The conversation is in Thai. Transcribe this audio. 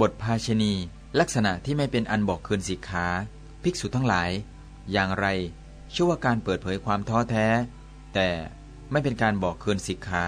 บทภาชณีลักษณะที่ไม่เป็นอันบอกคืนสิกขาภิกษุทั้งหลาย อย่างไรชื่อว่าการเปิดเผยความท้อแท้ แต่ไม่เป็นการบอกคืนสิกขา